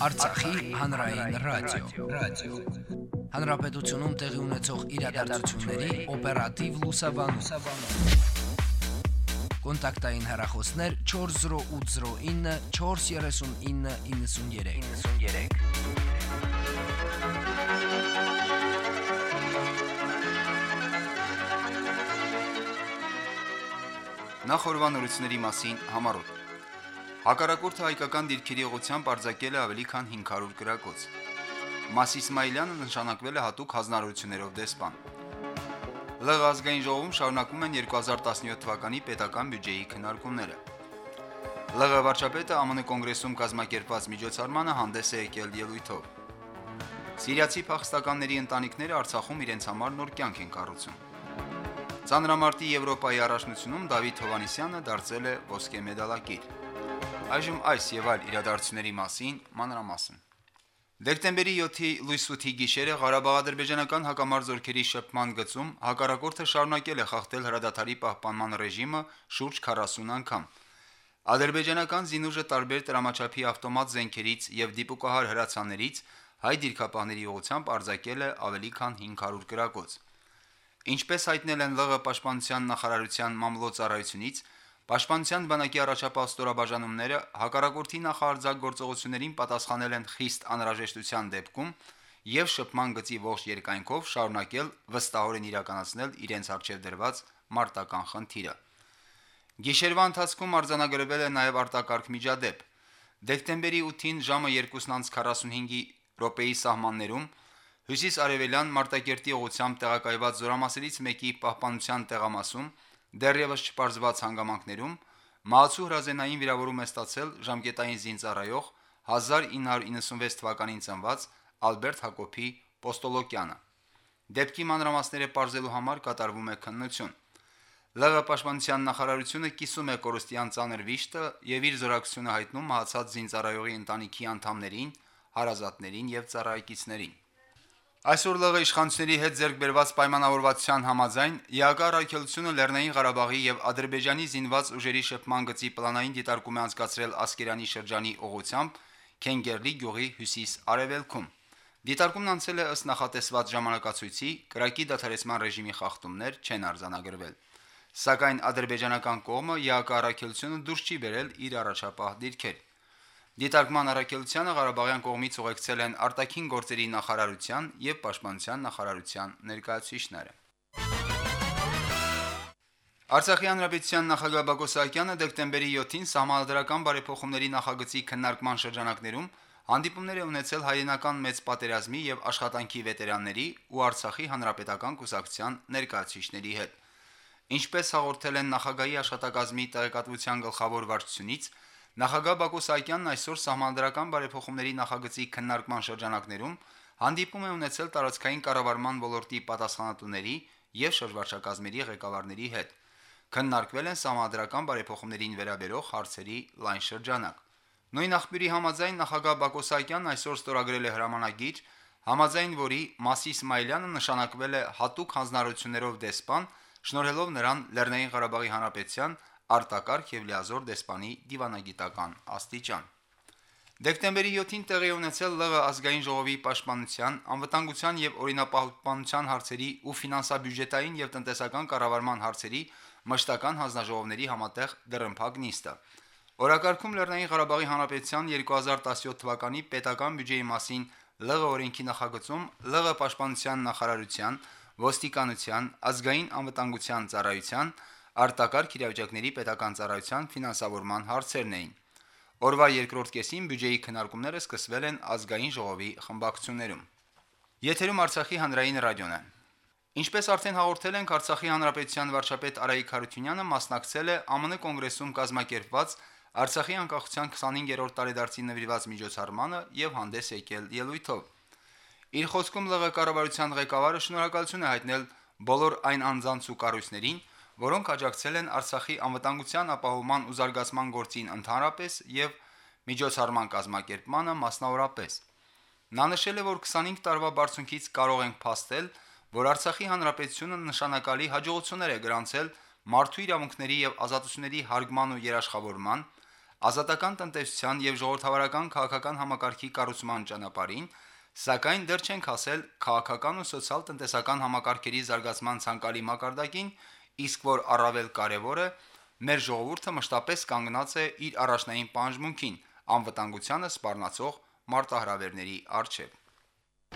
Արցախի հանրային ռադիո, ռադիո։ Հանրապետությունում տեղի ունեցող իրադարձությունների օպերատիվ լուսաբանում։ Կոնտակտային հեռախոսներ 40809 43993։ 93 Նախորbanությունների մասին համառոտ։ Հակառակորդը հայկական դիրքերի ուղությամբ արձակել է ավելի քան 500 գրակոց։ Մաս Իսմայելյանը նշանակվել է հատուկ հանձնարարություններով դեսպան։ ԼՂ ազգային ժողովում շարունակվում են 2017 թվականի պետական բյուջեի քննարկումները։ ԼՂ վարչապետը ԱՄՆ կոնգրեսում կազմակերպված միջոցառմանը հանդես է եկել ելույթով։ Սիրիացի փախստականների ընտանիքները Արցախում իրենց համար նոր կյանք են կառուցում։ Ծանրամարտի Եվրոպայի առաջնությունում Դավիթ Հովանիսյանը դարձել է ոսկե մեդալակիր։ Այժմ այս եւ այլ իրադարձությունների մասին մանրամասն։ Դեկտեմբերի 7-ի լույս 8-ի գիշերը Ղարաբաղ-ադրբեջանական հակամարտ զորքերի շփման գծում հակառակորդը շարունակել է խախտել հրադադարի պահպանման ռեժիմը շուրջ 40 անգամ։ Ադրբեջանական զինուժը տարբեր տրամաչափի ավտոմատ զենքերից եւ դիպուկահար հրացաններից հայ դիրքապահների ուղությամբ արձակել է ավելի քան 500 գրակոց։ Ինչպես հայտնել են ԼՂ պաշտպանության նախարարության մամլոյցարայությունից, Պաշտպանության բանակի առաջապահ ստորաբաժանումները հակառակորդի նախարարձակ գործողություններին պատասխանել են խիստ անհրաժեշտության դեպքում եւ շփման գծի ողջ երկայնքով շարունակել վստահորեն իրականացնել իրենց արժեվ դրված մարտական խնդիրը։ Գիշերվա ընթացքում արձանագրվել է նաեւ արտակարգ միջադեպ։ Դեկտեմբերի 8-ին ժամը 2:45-ի րոպեի սահմաններում Հյուսիս-արևելյան Մարտակերտի ուղությամբ տեղակայված զորամասերից մեկի պահպանության տեղամասում դեռևս չպարզված հանգամանքներում Մահացու հրազենային վիրավորում է ստացել ժամկետային զինծառայող 1996 թվականին ծնված Ալբերտ Հակոբի Պոստոլոկյանը։ Դեպքի մանրամասները բարձելու համար կատարվում է քննություն։ ԼՂ պաշտպանության նախարարությունը կիսում է կորստյան ցաներ վիշտը եւ իր զորակցությունը հայտնում մահացած զինծառայողի ընտանիքի անդամներին, հարազատներին եւ ծառայեկիցներին։ Այսօր ԼՂ իշխանությունների հետ ձեռք բերված պայմանավորվածության համաձայն ՀԱԿ առաքելությունը Լեռնային Ղարաբաղի եւ Ադրբեջանի զինված ուժերի շփման գծի պլանային դիտարկում է անցկացրել Ասկերանի շրջանի ուղությամբ Քենգերլի գյուղի հյուսիս-արևելքում։ Դիտարկումն անցել է ըստ նախատեսված ժամանակացույցի, կրակի դադարեցման ռեժիմի խախտումներ չեն արձանագրվել։ Սակայն ադրբեջանական կողմը ՀԱԿ առաքելությունը դուրս չի բերել իր առաջապահ դիրքեր։ Դիտարկման առաքելությանը Ղարաբաղյան կողմից ուղեկցել են արտաքին գործերի նախարարության եւ պաշտպանության նախարարության ներկայացուցիչները։ Արցախի հանրապետության նախագահ Բակո Սահակյանը դեկտեմբերի 7-ին համանդրական բարեփոխումների նախագծի քննարկման շրջանակներում հանդիպումներ է ունեցել հայրենական մեծ պատերազմի եւ աշխատանքի վետերանների ու Արցախի հանրապետական կուսակցության ներկայացուցիչների հետ։ Ինչպես հաղորդել են նախագահի աշխատակազմի տեղեկատվության գլխավոր վարչությունից, նախագահ Բակո Սահակյանն այսօր համանդրական բարեփոխումների նախագծի քննարկման շրջանակներում հանդիպում է ունեցել տարածքային կառավարման ոլորտի պատասխանատուների եւ շրջվարչակազմերի ղեկավարների հետ քննարկվել են համադրական բարեփոխումներին վերաբերող հարցերի լայն շրջանակ։ Նույն աղբյուրի համաձայն նախագահ Բակո Սահակյանն այսօր ստորագրել է հրամանագիր, համաձայն որի Մասի Իսմայելյանը նշանակվել է հատուկ հանձնարարություններով դեսպան, շնորհելով նրան Լեռնային Ղարաբաղի Հանրապետության արտակարգ եւ լիազոր դեսպանի դիվանագիտական աստիճան։ Դեկտեմբերի 7-ին տեղի ունեցել ԼՂ ազգային ժողովի պաշտպանության, անվտանգության եւ օրինապահպանության հարցերի ու ֆինանսա-բյուջետային եւ տնտեսական կառավարման հարցերի մշտական հանձնաժողովների համատեղ դրըմփակ նիստը։ Օրակարգում Լեռնային Ղարաբաղի Հանրապետության 2017 թվականի պետական բյուջեի մասին ԼՂ օրենքի նախագծում ԼՂ պաշտպանության նախարարության, ոստիկանության, ազգային անվտանգության ծառայության, արտակարգ իրավիճակների պետական ծառայության ֆինանսավորման հարցերն էին։ Օրվա երկրորդ կեսին բյուջեի քննարկումները սկսվել են ազգային ժողովի խմբակցություններում։ Եթերում Արցախի հանրային ռադիոն է։ Ինչպես արդեն հաղորդել ենք, Արցախի հանրապետության վարչապետ Արայիկ Հարությունյանը մասնակցել է ԱՄՆ կոնգրեսում կազմակերպված Արցախի անկախության 25-րդ տարեդարձին նվիրված միջոցառմանը եւ հանդես եկել ելույթով։ Իր խոսքում ԼՂ կառավարության ղեկավարը շնորհակալություն է հայտնել բոլոր այն անձանց ու կառույցներին, որոնք աջակցել են Արցախի անվտանգության ապահովման ու զարգացման գործին ընդհանրապես եւ միջոցառման կազմակերպմանը մասնավորապես։ Նա նշել է, որ 25 տարվա բարձունքից կարող ենք փաստել, որ Արցախի հանրապետությունը նշանակալի հաջողություններ է գրանցել մարդու իրավունքների եւ ազատությունների հարգման ու երաշխավորման, ազատական տնտեսության եւ ժողովրդավարական քաղաքական համակարգի կառուցման ճանապարհին, սակայն դեռ չենք հասել քաղաքական ու սոցիալ-տնտեսական համակարգերի զարգացման ցանկալի մակարդակին, իսկ որ առավել կարևորը, մեր ժողովուրդը մշտապես կանգնած է իր առաջնային պահանջմունքին՝ անվտանգությանը սպառնացող մարտահրավերների առջև։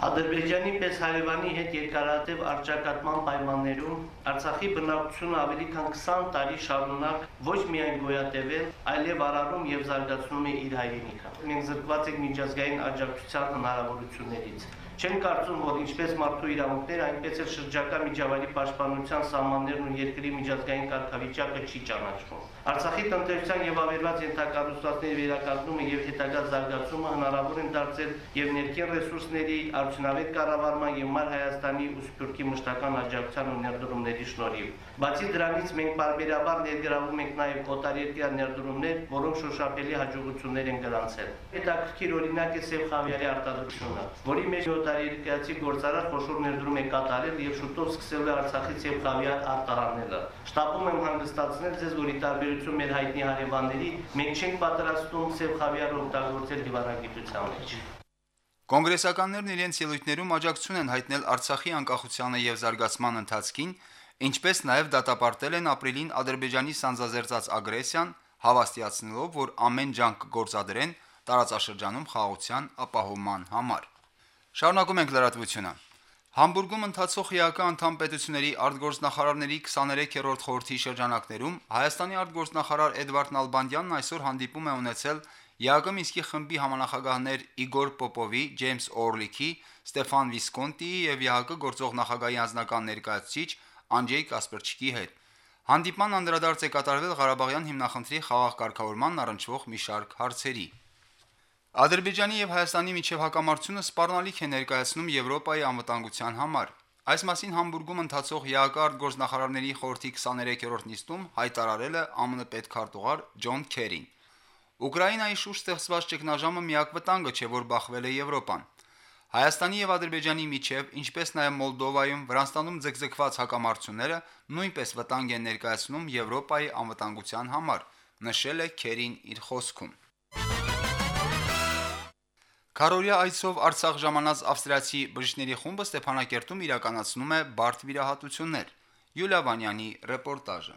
Ադրբեջանի պես հարևանի հետ երկարատև արճակատման պայմաններում Արցախի բնակչությունը ավելի քան 20 տարի շարունակ ոչ միայն գոյատևել, այլև արարում եւ զարգացնում է իր հայրենիքը։ Մենք զրկված ենք միջազգային աջակցության հնարավորություններից։ Չեն կարծում, որ ինչպես մարդու իրավունքները, այնպես էլ շրջակա միջավայրի պաշտպանության սահմաններն ու երկրի միջազգային կարգավիճակը չի ճանաչվում։ Արցախի տնտեսության եւ ավերված ենթակառուցվածքների վերականգնումը եւ հետագա զարգացումը հնարավոր են դարձել եւ ներքին ռեսուրսների արդյունավետ կառավարման եւ Մար Հայաստանի ու Սփյուռքի մշտական աջակցության ու ներդրումների շնորհիվ։ Բացի դրանից մենք բարբերաբար ներգրավում ենք նաեւ օտարերկրյա ներդրումներ, որոնք շոշափելի հաջողություններ են գրանցել։ Հետաքրքիր օրինակ է Սև Խավիարի արտադրությունը, որի մեջ օտարերկրացի գործարար խոշոր ներդրում է կատարել եւ շուտով սկսել է Արցախից Սև Խավիար արտահանելը։ Շտապում եմ հանգստացնել ձեզ, որ ի տարբերություն մեր հայտնի հարևանների, մենք չենք պատրաստում Սև Խավիարը օգտագործել դիվանագիտության մեջ։ Կոնգրեսականներն իրենց ելույթներում աջակցություն են հայտնել Արցախի անկախությանը եւ զարգացման ընթացքին, ինչպես նաեւ դատապարտել են ապրիլին Ադրբեջանի սանձազերծած ագրեսիան, հավաստիացնելով, որ ամեն ջանք կգործադրեն տարածաշրջանում խաղաղության ապահովման համար։ Շարունակում ենք լրատվությունը։ Համբուրգում ընթացող ՀԱԿ անդամ պետությունների արտգործնախարարների 23-րդ խորհրդի շրջանակներում Հայաստանի արտգործնախարար Էդվարդ Նալբանդյանն այսօր հանդիպում է ունեցել ՀԱԿ Մինսկի խմբի համանախագահներ Իգոր Պոպովի, Ջեյմս Օրլիքի, Ստեֆան Վիսկոնտիի եւ ՀԱԿ գործող նախագահի անձնական ներկայացուցիչ Անջեյ Կասպերչիկի հետ։ Հանդիպման անդրադարձ է կատարվել Ղարաբաղյան հիմնախնդրի խաղաղ կարգավորման առնչվող մի շարք հարցերի։ Ադրբեջանի եւ Հայաստանի միջև հակամարտությունը սպառնալիք է ներկայացնում Եվրոպայի անվտանգության համար։ Այս մասին Համբուրգում ընթացող ՀԱԿ արտգործնախարարների խորհրդի 23-րդ նիստում հայտարարել է ԱՄՆ պետքարտուղար Ջոն Քերին։ Ուկրաինայի շուրջ ստեղծված ճգնաժամը միակ վտանգը չէ, որ բախվել է Եվրոպան։ Հայաստանի եւ Ադրբեջանի միջև, ինչպես նաեւ Մոլդովայում, Վրանստանում ձգձգված հակամարտությունները նույնպես վտանգ են ներկայացնում Եվրոպայի անվտանգության համար, նշել է Քերին իր խոսքում։ Կարորիա այցով Արցախ ժամանած ավստրիացի բժիշկների խումբը Ստեփանակերտում իրականացնում է բարդ վիրահատություններ։ Յուլիա Վանյանի ռեպորտաժը։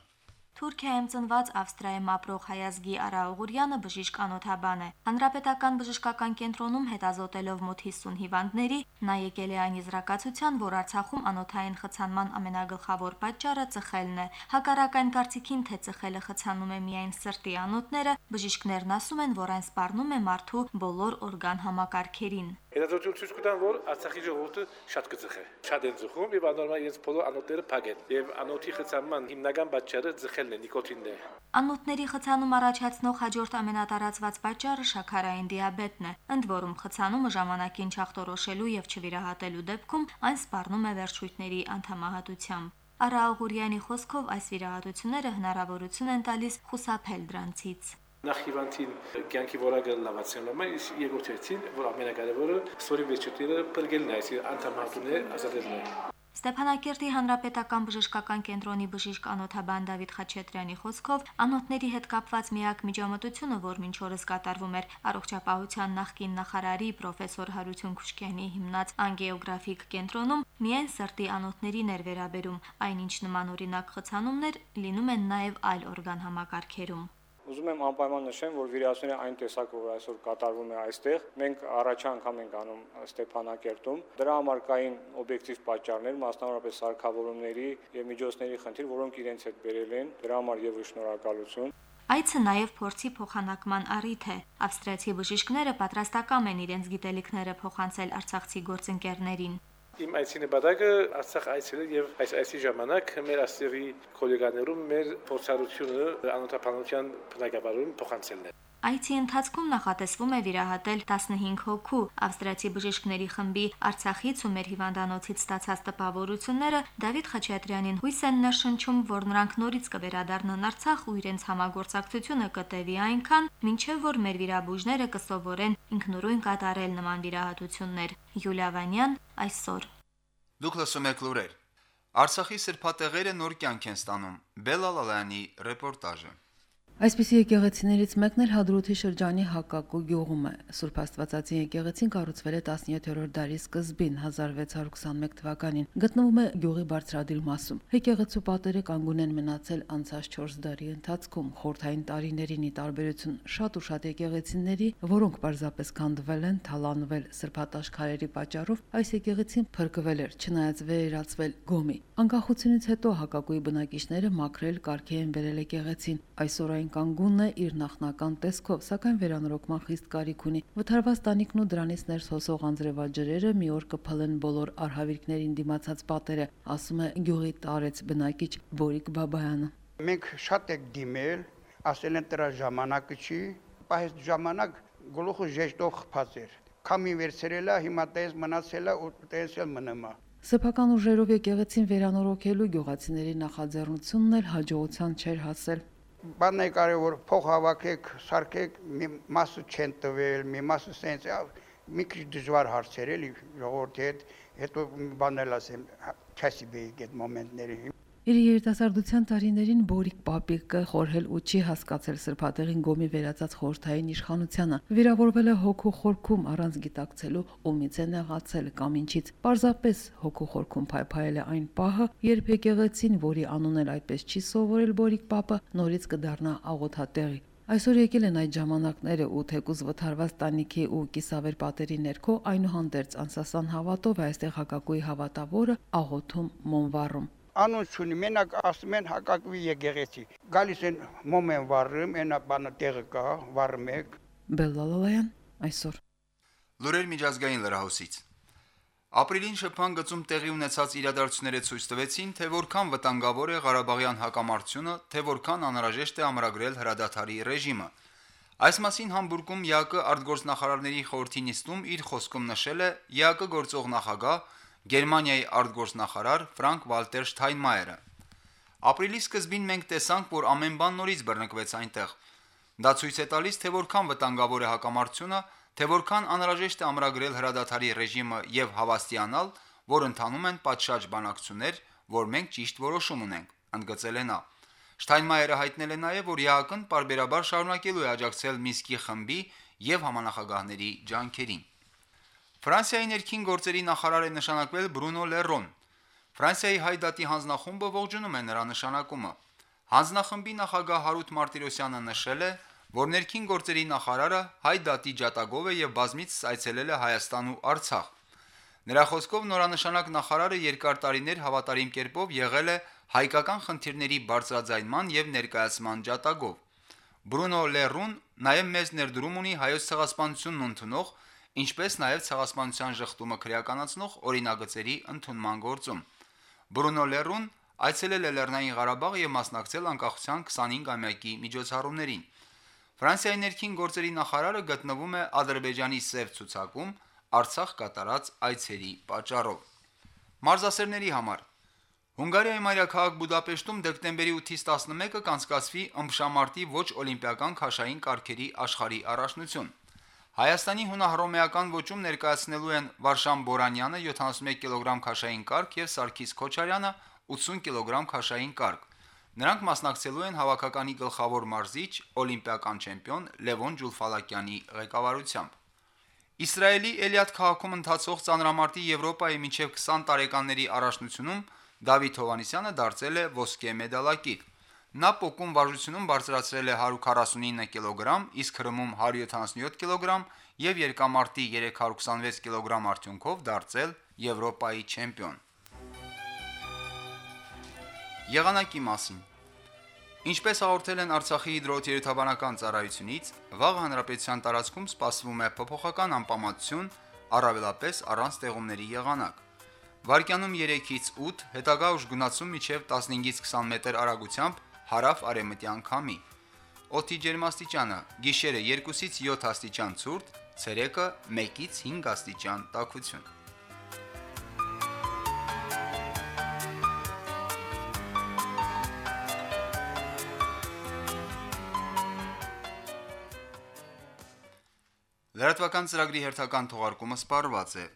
Թուրքիայում ծնված Ավստրիայում ապրող հայազգի Արա Օղուրյանը բժիշկ անոթաբան է։ Հանրապետական բժշկական կենտրոնում հետազոտելով մոտ 50 հիվանդների, նա եկել է այն եզրակացության, որ Արցախում անոթային խցանման ամենագլխավոր պատճառը ծխելն է։ Հակառակ այն կարծիքին, թե ծխելը խցանում է միայն սրտի անոթները, բժիշկներն ասում են, որ այն սպառնում է մարդու բոլոր օրգան համակարգերին։ Հետազոտություն ցույց կտան, որ Արցախի ժողովուրդը շատ կծխե։ Շատ են ծխում եւ անորմալ իրենց բոլոր անոթները փակեն։ Եվ անոթի խցանման հիմնական պատճառը ծխելն է, նիկոտինն է։ Անոթների խցանում առաջացնող հաջորդ ամենատարածված պատճառը շաքարային դիաբետն է։ Ընդ որում խցանումը ժամանակին չախտորոշելու եւ չվիրահատելու դեպքում այն սպառնում է վերջույթների անդամահատությամբ։ Արա Աղուրյանի խոսքով այս վիրահատությունները հնարավորություն են տալիս խուսափել դրանցից նախ հիվանդին կյանքի որակը լավացնելը, իսկ երկրորդին, որ ամենակարևորը, ստորի վերջույթները բրգելն է, այսինքն անդամահատունը ազատելն է։ Ստեփանակերտի հանրապետական բժշկական կենտրոնի բժիշկ անոթաբան Դավիթ Խաչատրյանի խոսքով անոթների հետ կապված միակ միջամտությունը, որ մինչ օրս կատարվում էր առողջապահության նախկին նախարարի պրոֆեսոր Հարություն Քուշկյանի հիմնած անգեոգրաֆիկ կենտրոնում, միայն սրտի անոթներին էր վերաբերում, այնինչ նման օրինակ խցանումներ լինում են նաև այլ օրգան համակարգերում։ Ուզում եմ անպայման նշեմ, որ վիրահատությունները այն տեսակը, որ այսօր կատարվում է այստեղ, մենք առաջ անգամ ենք անում Ստեփանակերտում։ Դրա համար կային օբյեկտիվ պատճառներ, մասնավորապես սարքավորումների եւ միջոցների խնդիր, որոնք իրենց հետ բերել են։ Դրա համար եւս շնորհակալություն։ Այցը նաև փորձի փոխանակման առիթ է։ Ավստրիացի բժիշկները պատրաստական են իրենց գիտելիքները փոխանցել արցախցի գործընկերներին։ Իմ այցի նպատակը Արցախ այցելել եւ այս այցի ժամանակ մեր աստերի քոլեգաներում մեր փորձառությունը անօթափանության բնակավարում փոխանցելն է։ Այցի ընթացքում նախատեսվում է վիրահատել 15 հոգու ավստրիացի բժիշկների խմբի Արցախից ու մեր հիվանդանոցից ստացած տպավորությունները Դավիթ Խաչատրյանին հույս են ներշնչում, որ նրանք նորից կվերադառնան Արցախ ու իրենց համագործակցությունը կտևի այնքան, մինչև որ մեր վիրաբույժները կսովորեն ինքնուրույն կատարել նման վիրահատություններ։ Յուլիա Վանյան այսօր Դուք լսում եք լուրեր։ Արցախի սրբատեղերը նոր կյանք են ստանում։ Բելալալյանի ռեպորտաժը։ Այսպիսի եկեղեցիներից մեկն էլ Հադրութի շրջանի Հակակու գյուղում է։ Սուրբ Աստվածածին եկեղեցին կառուցվել է 17-րդ դարի սկզբին 1621 թվականին։ Գտնվում է գյուղի բարձրադիր մասում։ Եկեղեցու պատերը կանգուն են մնացել անցած 4 դարի ընթացքում։ Խորթային տարիներին ի տարբերություն շատ ու շատ եկեղեցիների, որոնք պարզապես քանդվել են, թալանվել սրբատաշ քարերի պատճառով, այս եկեղեցին փրկվել էր, չնայած վերերացվել գոմի։ Անկախությունից հետո Հակակուի բնակիչները մաքրել, կարգի են բերել եկեղեցին։ Այսօր այն կանգունն է իր նախնական տեսքով, սակայն վերանորոգման խիստ կարիք ունի։ Վթարված տանիքն ու դրանից ներս հոսող անձրևաջրերը մի օր կփլեն բոլոր արհավիրքներին դիմացած պատերը, ասում է գյուղի տարեց բնակիչ Բորիկ Բաբայանը։ Մենք շատ ենք դիմել, ասել են դրա ժամանակը չի, բայց ժամանակ գլուխը ժեշտով խփած էր։ Քամին վերցրել է, հիմա տես մնացել է ու տես էլ մնում է։ Սեփական ուժերով եկեղեցին վերանորոգելու գյուղացիների նախաձեռնությունն էլ հաջողության չէր հասել բանն է կարևոր փող հավաքեք, սարքեք, մի մասը չեն տվել, մի մասը սենց մի քիչ դժվար հարցեր էլի ժողովրդի հետ, հետո բան էլ ասեմ, չասի բեի այդ մոմենտների Իր երիտասարդության տարիներին Բորիկ Պապիկը խորհել ու չի հասկացել սրբատեղին գոմի վերածած խորթային իշխանությանը։ Վիրավորվել է հոգու խորքում առանց գիտակցելու ու միցե նեղացել կամ ինչից։ Պարզապես հոգու խորքում փայփայել է այն պահը, երբ եկեղեցին, որի անուն էլ այդպես չի սովորել Բորիկ Պապը, նորից կդառնա աղոթատեղի։ Այսօր եկել են այդ ժամանակները ու թեկուզ վթարված տանիքի ու կիսավեր պատերի ներքո այնուհանդերձ անսասան հավատով է այստեղ հակակույի հավատավորը աղոթում մոնվառում անուն չունի, մենակ ասում են հակակվի եկեղեցի։ Գալիս են մոմեն վառում, այնա բանը տեղը կա, վառում եք։ Բելլալալայան այսօր։ Լուրեր միջազգային լրահոսից։ Ապրիլին շփման գծում տեղի ունեցած իրադարձությունները ցույց տվեցին, թե որքան վտանգավոր է Ղարաբաղյան հակամարտությունը, թե որքան անհրաժեշտ է ամրագրել հրադադարի ռեժիմը։ Այս մասին Համբուրգում ՀԱԿ արտգործնախարարների խորհրդի նիստում իր խոսքում նշել է ՀԱԿ գործող նախագահ Գերմանիայի արտգործնախարար Ֆրանկ Վալտեր Շթայնմայերը։ Ապրիլի սկզբին մենք տեսանք, որ ամեն բան նորից բռնկվեց այնտեղ։ Դա ցույց է տալիս, թե որքան վտանգավոր է հակամարտությունը, թե որքան անհրաժեշտ է ամրագրել հրադադարի ռեժիմը եւ հավաստիանալ, որ ընթանում են պատշաճ բանակցություններ, որ մենք ճիշտ որոշում ունենք, ընդգծել է նա։ Շթայնմայերը հայտնել է նաև, որ ՀԱԿ-ն parberabar շարունակելու է աջակցել Միսկի խմբի եւ համանախագահների ջանքերին։ Ֆրանսիայի ներքին գործերի նախարար է նշանակվել Բրունո Լերոն։ Ֆրանսիայի հայդատի հանձնախումբը ողջունում է նրա նշանակումը։ Հանձնախմբի նախագահ Հարութ Մարտիրոսյանը նշել է, որ ներքին գործերի նախարարը հայդատի ջատագով է եւ բազմիցս այցելել է Հայաստան ու Արցախ։ Նրա խոսքով նորանշանակ նախարարը երկար տարիներ հավատարիմ կերպով եղել է հայկական խնդիրների բարձրաձայնման եւ ներկայացման ջատագով։ Բրունո Լերուն նաև մեծ ներդրում ունի հայոց ցեղասպանությունն ընդունող ինչպես նաև ցեղասպանության շղթումը քրեականացնող օրինագծերի ընդունման գործում։ Բրունո Լերուն այցելել է Լեռնային Ղարաբաղ եւ մասնակցել անկախության 25-ամյակի միջոցառումներին։ Ֆրանսիայի ներքին գործերի նախարարը գտնվում է Ադրբեջանի Սև ցուցակում Արցախ կատարած այցերի պատճառով։ Մարզասերների համար. Հունգարիայի մայրաքաղաք Բուդապեշտում դեկտեմբերի 8-ից 11-ը կանցկացվի ըմբշամարտի ոչ օլիմպիական քաշային կարգերի աշխարհի առաջնություն։ Հայաստանի հունահռոմեական ոճում ներկայացնելու են Վարշան Բորանյանը 71 կիլոգրամ քաշային կարգ եւ Սարգիս Քոչարյանը 80 կիլոգրամ քաշային կարգ։ Նրանք մասնակցելու են հավաքականի գլխավոր մարզիչ, օլիմպիական չեմպիոն Լևոն Ջուլֆալակյանի ղեկավարությամբ։ Իսրայելի Էլիադ քաղաքում ընթացող ծանրամարտի Եվրոպայի մինչև 20 տարեկանների առաջնությունում Դավիթ Հովանիսյանը դարձել է ոսկե մեդալակիր։ Նա պոկում վարժությունում բարձրացրել է 149 կիլոգրամ, իսկ հրմում 177 կիլոգրամ եւ երկամարտի 326 կիլոգրամ արդյունքով դարձել Եվրոպայի չեմպիոն։ Եղանակի մասին. Ինչպես հաղորդել են Արցախի հիդրոթերապևտաբանական ծառայությունից, վաղ հանրապետության տարածքում սպասվում է փոփոխական անպամատություն, առավելապես առանց տեղումների եղանակ։ Վարկյանում 3-ից 8, հետագա ուժ գնացում միջև 15-ից 20 մետր արագությամբ հարավ արևմտյան քամի։ Օդի ջերմաստիճանը՝ գիշերը 2-ից 7 աստիճան ցուրտ, ցերեկը 1-ից 5 աստիճան տաքություն։ Լրատվական ծրագրի հերթական թողարկումը սպառված է։